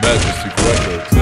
Majesty Records.